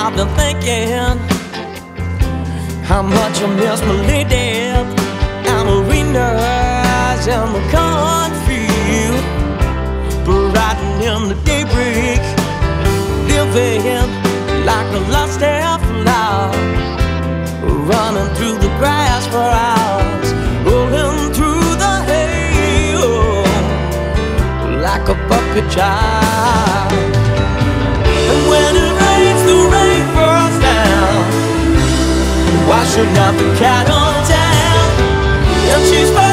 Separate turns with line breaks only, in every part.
I've been thinking how much I miss my lady. Amarina's in the cornfield, but riding in the daybreak, living like a lost half-love, running through the grass for hours, rolling through the hay, oh, like a puppy child. Washing out the cattle town, and she's far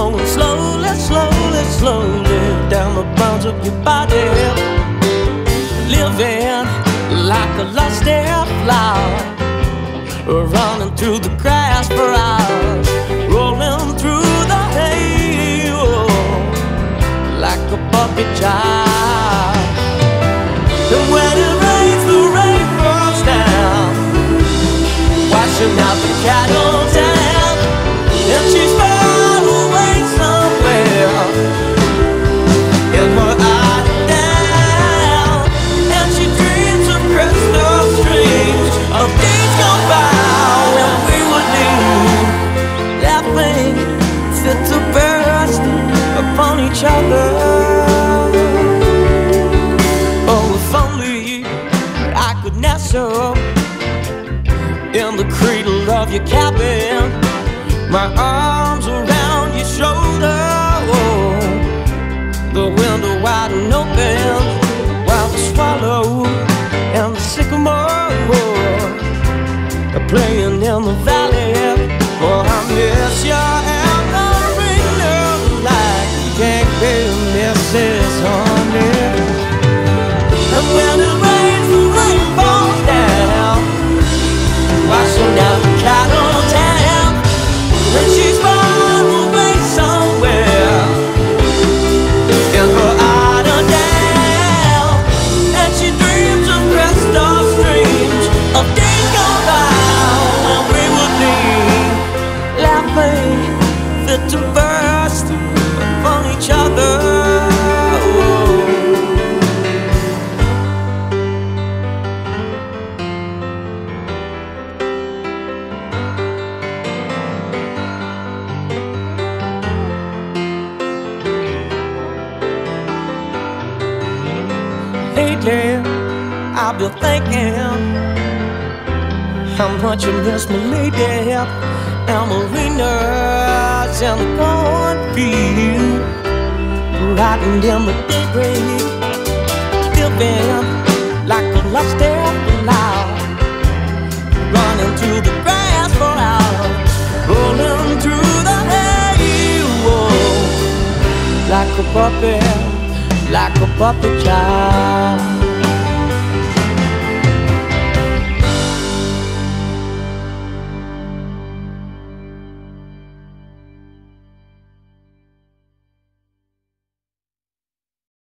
slowly, slowly, slowly down the bounds of your body, living like a lost air flower, running through the grass for hours, each other. Oh, if only I could nestle in the cradle of your cabin, my arms around your shoulder, the window wide and open, while the swallow fit to burst upon each other. Lately, I've been thinking how much I miss my lady Amarina's in the cornfield, riding in the daybreak, living like a lost flower, running through the grass for hours, rolling through the hay, whoa, like a puppet, like a puppet child.